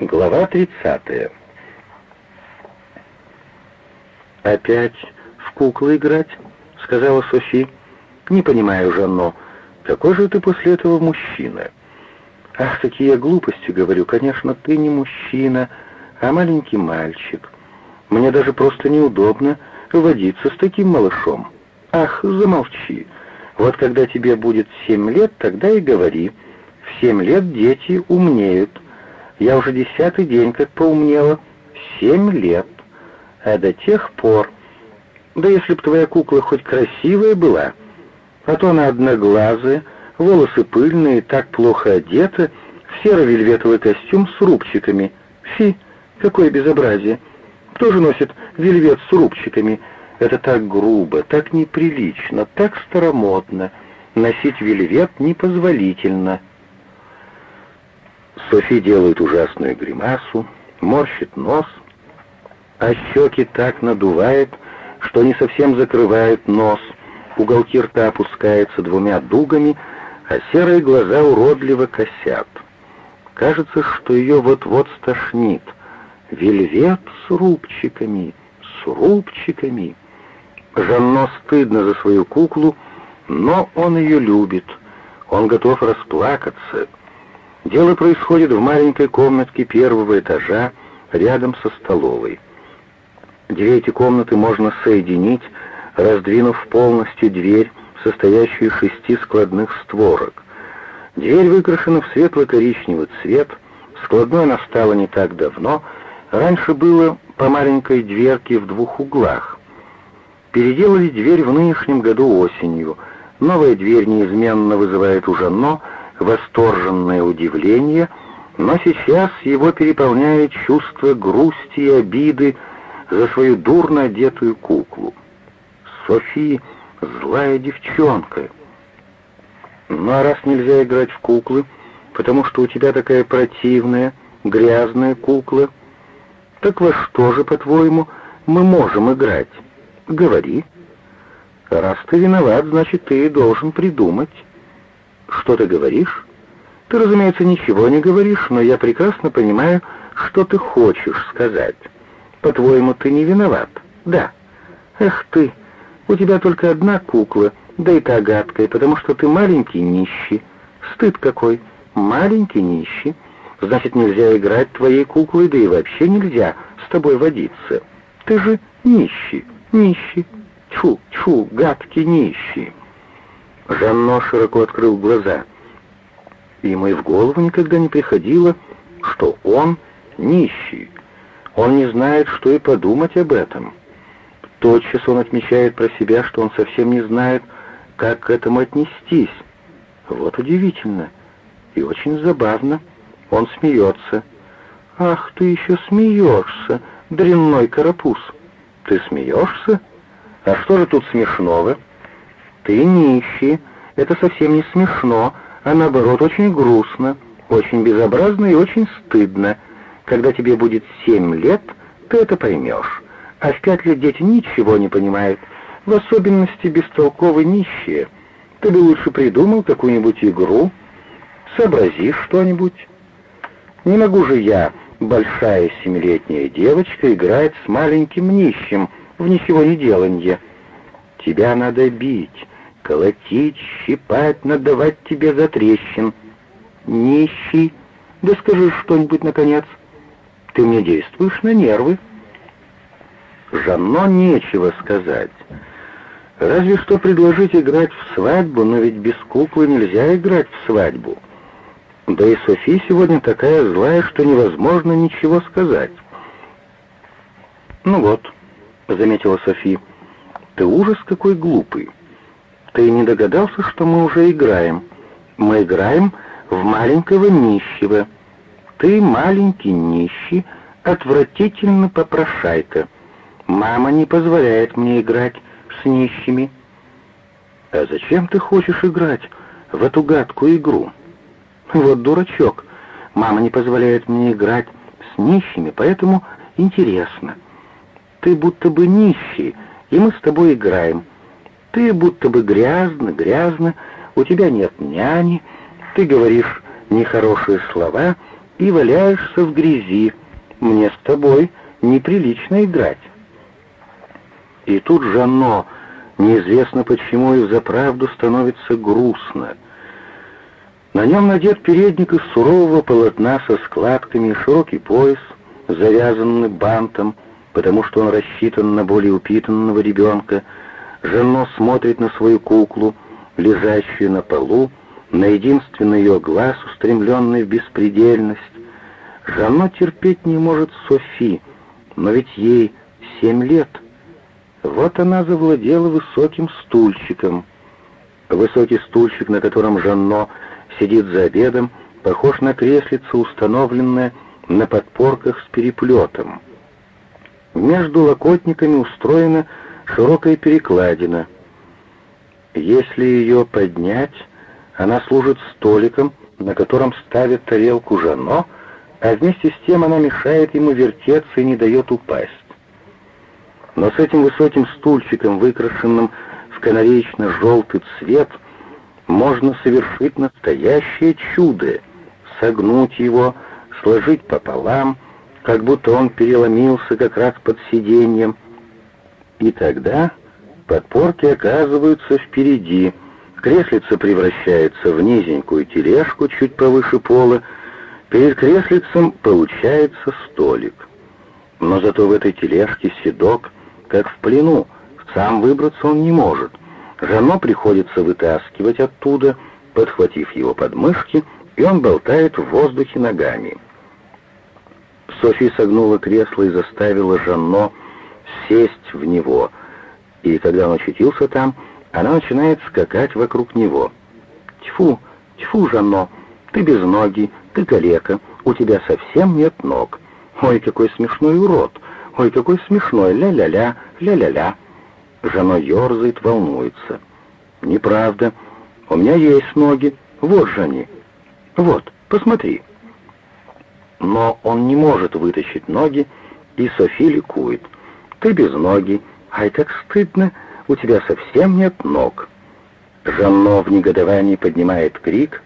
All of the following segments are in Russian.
Глава 30. «Опять в куклы играть?» — сказала Софи. «Не понимаю, Жанно, какой же ты после этого мужчина?» «Ах, какие глупости, — говорю, — конечно, ты не мужчина, а маленький мальчик. Мне даже просто неудобно водиться с таким малышом. Ах, замолчи. Вот когда тебе будет семь лет, тогда и говори. В семь лет дети умнеют». Я уже десятый день как поумнела. Семь лет. А до тех пор... Да если б твоя кукла хоть красивая была, а то она одноглазая, волосы пыльные, так плохо одета, в серо-вельветовый костюм с рубчиками. Фи, какое безобразие! Кто же носит вельвет с рубчиками? Это так грубо, так неприлично, так старомодно. Носить вельвет непозволительно. Софи делает ужасную гримасу, морщит нос, а щеки так надувает, что не совсем закрывают нос, уголки рта опускаются двумя дугами, а серые глаза уродливо косят. Кажется, что ее вот-вот стошнит. Вельвет с рубчиками, с рубчиками. Жанно стыдно за свою куклу, но он ее любит. Он готов расплакаться, Дело происходит в маленькой комнатке первого этажа, рядом со столовой. Две эти комнаты можно соединить, раздвинув полностью дверь, состоящую из шести складных створок. Дверь выкрашена в светло-коричневый цвет, складной она стала не так давно, раньше было по маленькой дверке в двух углах. Переделали дверь в нынешнем году осенью. Новая дверь неизменно вызывает у Жанно восторженное удивление, но сейчас его переполняет чувство грусти и обиды за свою дурно одетую куклу. Софи — злая девчонка. Ну а раз нельзя играть в куклы, потому что у тебя такая противная, грязная кукла, так во что же, по-твоему, мы можем играть? Говори. Раз ты виноват, значит, ты должен придумать. «Что ты говоришь?» «Ты, разумеется, ничего не говоришь, но я прекрасно понимаю, что ты хочешь сказать. По-твоему, ты не виноват?» «Да». «Эх ты, у тебя только одна кукла, да и та гадкая, потому что ты маленький нищий. Стыд какой! Маленький нищий. Значит, нельзя играть твоей куклой, да и вообще нельзя с тобой водиться. Ты же нищий, нищий. Тьфу, тьфу, гадкий нищий». Жанно широко открыл глаза. Ему и в голову никогда не приходило, что он нищий. Он не знает, что и подумать об этом. Тотчас он отмечает про себя, что он совсем не знает, как к этому отнестись. Вот удивительно и очень забавно. Он смеется. «Ах, ты еще смеешься, дрянной карапуз! Ты смеешься? А что же тут смешного?» «Ты нищий. Это совсем не смешно, а наоборот очень грустно, очень безобразно и очень стыдно. Когда тебе будет семь лет, ты это поймешь. А в пять лет дети ничего не понимают, в особенности бестолковые нищие. Ты бы лучше придумал какую-нибудь игру, сообразишь что-нибудь. Не могу же я, большая семилетняя девочка, играть с маленьким нищим в ничего не деланье. Тебя надо бить, колотить, щипать, надавать тебе за трещин. Нищий, да скажи что-нибудь, наконец. Ты мне действуешь на нервы. Жанно нечего сказать. Разве что предложить играть в свадьбу, но ведь без куклы нельзя играть в свадьбу. Да и Софи сегодня такая злая, что невозможно ничего сказать. «Ну вот», — заметила Софи, — «ты ужас какой глупый. Ты не догадался, что мы уже играем? Мы играем в маленького нищего. Ты маленький нищий, отвратительно попрошайка. Мама не позволяет мне играть с нищими. А зачем ты хочешь играть в эту гадкую игру? Вот дурачок. Мама не позволяет мне играть с нищими, поэтому интересно. Ты будто бы нищий, и мы с тобой играем. Ты будто бы грязно, грязно, у тебя нет няни, ты говоришь нехорошие слова, и валяешься в грязи. Мне с тобой неприлично играть». И тут Жанно, неизвестно почему и взаправду становится грустно. На нем надет передник из сурового полотна со складками, широкий пояс, завязанный бантом, потому что он рассчитан на более упитанного ребенка. Жанно смотрит на свою куклу, лежащую на полу, на единственный ее глаз, устремленный в беспредельность. Жанно терпеть не может Софи, но ведь ей семь лет. Вот она завладела высоким стульчиком. Высокий стульчик, на котором Жанно сидит за обедом, похож на креслице, установленное на подпорках с переплетом. Между локотниками устроена широкая перекладина. Если ее поднять, она служит столиком, на котором ставят тарелку Жано, а вместе с тем она мешает ему вертеться и не дает упасть. Но с этим высоким стульчиком, выкрашенным в канареечно-желтый цвет, можно совершить настоящее чудо, согнуть его, сложить пополам, как будто он переломился как раз под сиденьем, и тогда подпорки оказываются впереди, Креслица превращается в низенькую тележку чуть повыше пола. Перед креслицем получается столик. Но зато в этой тележке седок, как в плену, сам выбраться он не может. Жано приходится вытаскивать оттуда, подхватив его подмышки, и он болтает в воздухе ногами. Софи согнула кресло и заставила Жанно сесть в него, и когда он очутился там, она начинает скакать вокруг него. «Тьфу, тьфу, Жанно, ты без ноги, ты калека, у тебя совсем нет ног. Ой, какой смешной урод! Ой, какой смешной! Ля-ля-ля, ля-ля-ля!» Жанно ерзает, волнуется. «Неправда. У меня есть ноги. Вот же они. Вот, посмотри». Но он не может вытащить ноги, и Софи ликует. «Ты без ноги. Ай, как стыдно!» у тебя совсем нет ног». Жанно в негодовании поднимает крик,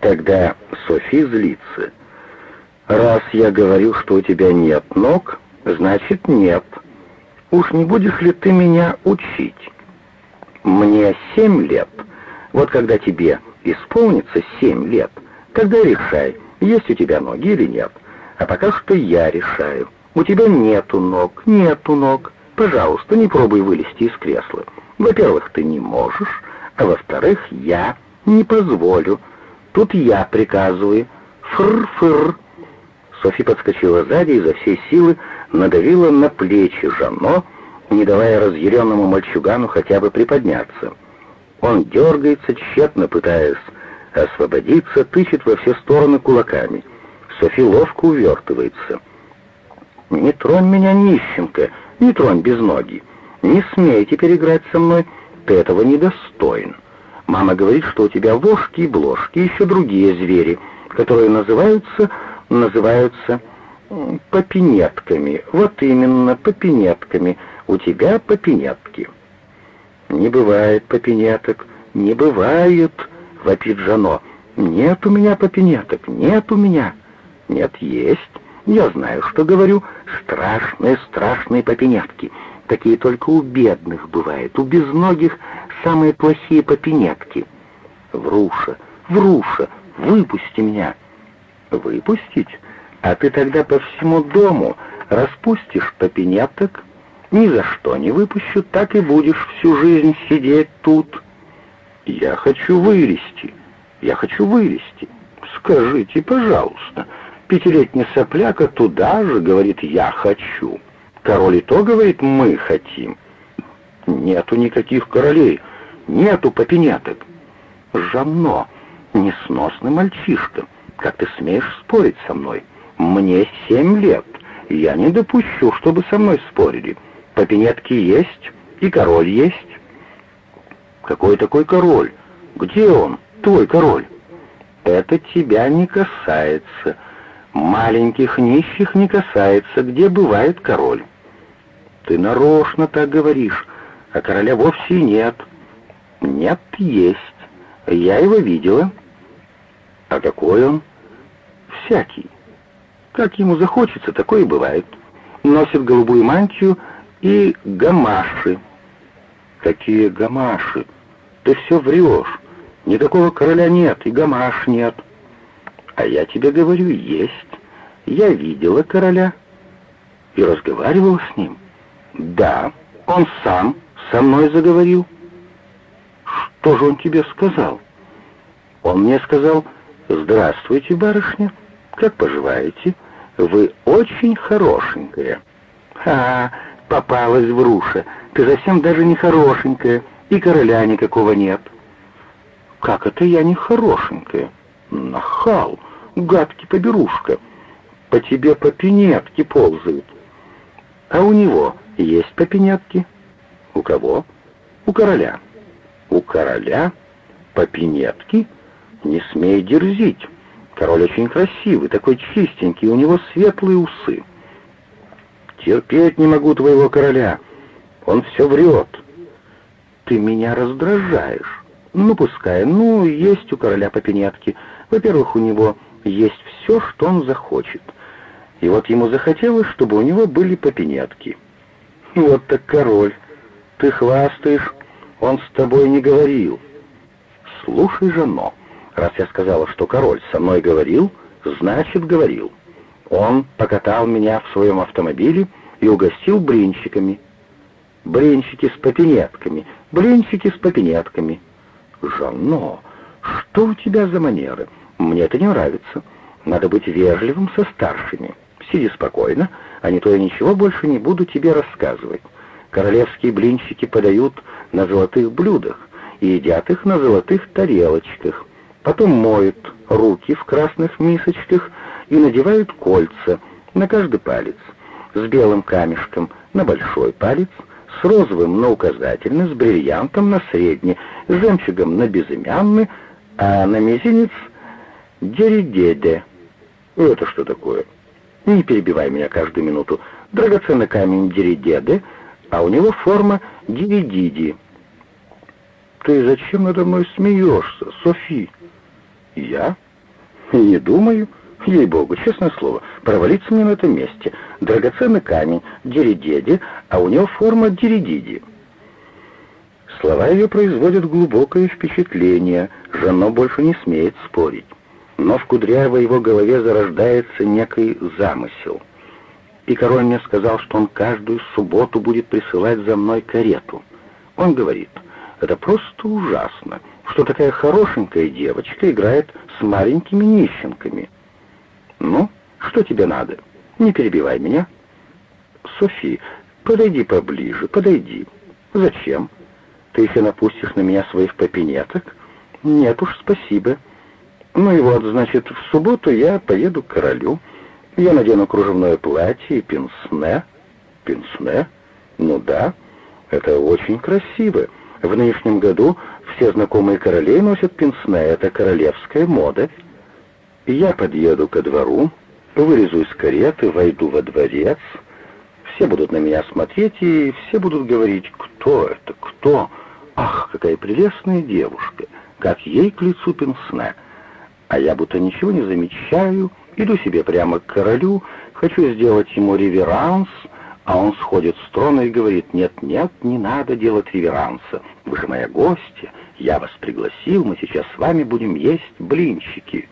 тогда Софи злится. «Раз я говорю, что у тебя нет ног, значит нет. Уж не будешь ли ты меня учить? Мне семь лет. Вот когда тебе исполнится семь лет, тогда решай, есть у тебя ноги или нет. А пока что я решаю. У тебя нету ног, нету ног. Пожалуйста, не пробуй вылезти из кресла. Во-первых, ты не можешь, а во-вторых, я не позволю. Тут я приказываю. Фыр-фыр. Софи подскочила сзади и за всей силы надавила на плечи Жанно, не давая разъяренному мальчугану хотя бы приподняться. Он дергается, тщетно пытаясь освободиться, тычет во все стороны кулаками. Софи ловко увертывается. «Не тронь меня, нищенка!» Не тронь без ноги. Не смей теперь играть со мной. Ты этого недостоин. Мама говорит, что у тебя вошки и бложки, и еще другие звери, которые называются, называются попинетками. Вот именно, попинетками. У тебя попинетки. Не бывает попинеток, не бывает, вопит Жано. Нет у меня попинеток, нет у меня. Нет, есть. Я знаю, что говорю. Страшные, страшные попинятки. Такие только у бедных бывают. У безногих самые плохие попинятки. Вруша, Вруша, выпусти меня. Выпустить? А ты тогда по всему дому распустишь попиняток? Ни за что не выпущу, так и будешь всю жизнь сидеть тут. Я хочу вылезти. Я хочу вылезти. Скажите, пожалуйста, — Пятилетний сопляка туда же говорит «я хочу». Король и то говорит «мы хотим». Нету никаких королей, нету попеняток. Жанно, несносный мальчишка, как ты смеешь спорить со мной? Мне семь лет, я не допущу, чтобы со мной спорили. Попенятки есть, и король есть. Какой такой король? Где он, твой король? Это тебя не касается, — Маленьких нищих не касается, где бывает король. Ты нарочно так говоришь, а короля вовсе нет. Нет, есть. Я его видела. А какой он? Всякий. Как ему захочется, такое и бывает. Носит голубую мантию и гамаши. Какие гамаши? Ты все врешь. Никакого короля нет, и гамаш нет. А я тебе говорю, есть. Я видела короля и разговаривала с ним. Да, он сам со мной заговорил. Что же он тебе сказал? Он мне сказал, здравствуйте, барышня, как поживаете? Вы очень хорошенькая. А, попалась в руша. Ты совсем даже не хорошенькая, и короля никакого нет. Как это я не хорошенькая? Нахал, гадкий поберушка. По тебе попинетки ползают. А у него есть попинетки? У кого? У короля. У короля попинетки? Не смей дерзить. Король очень красивый, такой чистенький, у него светлые усы. Терпеть не могу твоего короля. Он все врет. Ты меня раздражаешь. Ну, пускай. Ну, есть у короля попинетки. Во-первых, у него есть все, что он захочет. И вот ему захотелось, чтобы у него были попинетки. Вот так король. Ты хвастаешь, он с тобой не говорил. Слушай же, но, раз я сказала, что король со мной говорил, значит, говорил. Он покатал меня в своем автомобиле и угостил блинчиками. Блинчики с попинетками, блинчики с попинетками. Жанно, что у тебя за манеры? Мне это не нравится. Надо быть вежливым со старшими. Сиди спокойно, а не то я ничего больше не буду тебе рассказывать. Королевские блинчики подают на золотых блюдах и едят их на золотых тарелочках. Потом моют руки в красных мисочках и надевают кольца на каждый палец, с белым камешком на большой палец, с розовым на указательный, с бриллиантом на средний, с жемчугом на безымянный, а на мизинец — деридеде. Это что такое? Не перебивай меня каждую минуту. Драгоценный камень деридеде, а у него форма диридиди. Ты зачем надо мной смеешься, Софи? Я? Не думаю. Ей-богу, честное слово, провалиться мне на этом месте. Драгоценный камень, диридеди, а у него форма диридиди. Слова ее производят глубокое впечатление, Жано больше не смеет спорить. Но в кудрявой его голове зарождается некий замысел. И король мне сказал, что он каждую субботу будет присылать за мной карету. Он говорит, это просто ужасно, что такая хорошенькая девочка играет с маленькими нищенками. «Ну, что тебе надо? Не перебивай меня». «Софи, подойди поближе, подойди». «Зачем? Ты еще напустишь на меня своих попинеток?» «Нет уж, спасибо». «Ну и вот, значит, в субботу я поеду к королю. Я надену кружевное платье и пенсне». «Пенсне? Ну да, это очень красиво. В нынешнем году все знакомые королей носят пенсне, это королевская мода». Я подъеду ко двору, вылезу из кареты, войду во дворец. Все будут на меня смотреть, и все будут говорить, кто это, кто? Ах, какая прелестная девушка, как ей к лицу пенсне. А я будто ничего не замечаю, иду себе прямо к королю, хочу сделать ему реверанс, а он сходит с трона и говорит, нет-нет, не надо делать реверанса, вы же моя гостья, я вас пригласил, мы сейчас с вами будем есть блинчики».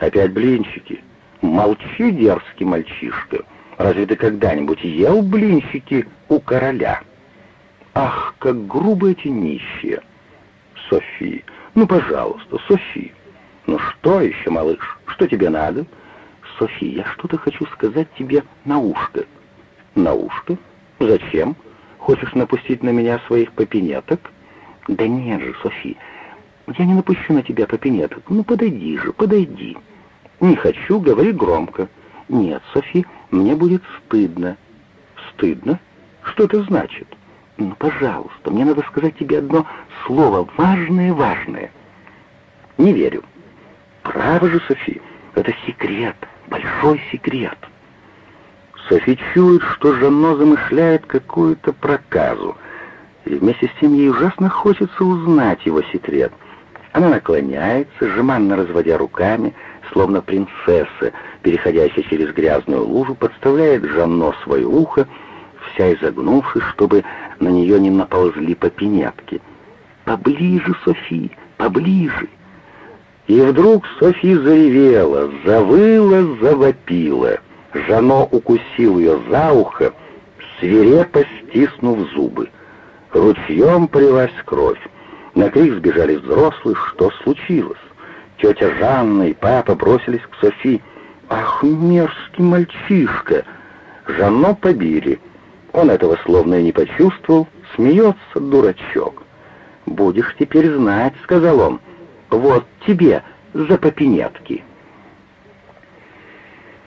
Опять блинчики. Молчи, дерзкий мальчишка. Разве ты когда-нибудь ел блинчики у короля? Ах, как грубо эти нищие. Софи, ну, пожалуйста, Софи. Ну что еще, малыш, что тебе надо? Софи, я что-то хочу сказать тебе на ушко. На ушко? Зачем? Хочешь напустить на меня своих попинеток? Да нет же, Софи, я не напущу на тебя попинеток. Ну, подойди же, подойди. «Не хочу, говори громко». «Нет, Софи, мне будет стыдно». «Стыдно? Что это значит?» «Ну, пожалуйста, мне надо сказать тебе одно слово, важное-важное». «Не верю». «Право же, Софи, это секрет, большой секрет». Софи чует, что Жанно замышляет какую-то проказу, и вместе с тем ей ужасно хочется узнать его секрет. Она наклоняется, жеманно разводя руками, словно принцесса, переходящий через грязную лужу, подставляет Жанно свое ухо, вся изогнувшись, чтобы на нее не наползли попенятки. «Поближе, Софи, поближе!» И вдруг Софи заревела, завыла, завопила. Жано укусил ее за ухо, свирепо стиснув зубы. Ручьем прилась кровь. На крик сбежали взрослые. Что случилось? Тетя Жанна и папа бросились к Софи. «Ах, мерзкий мальчишка!» Жанно побили. Он этого словно и не почувствовал. Смеется дурачок. «Будешь теперь знать», — сказал он. «Вот тебе за попенятки».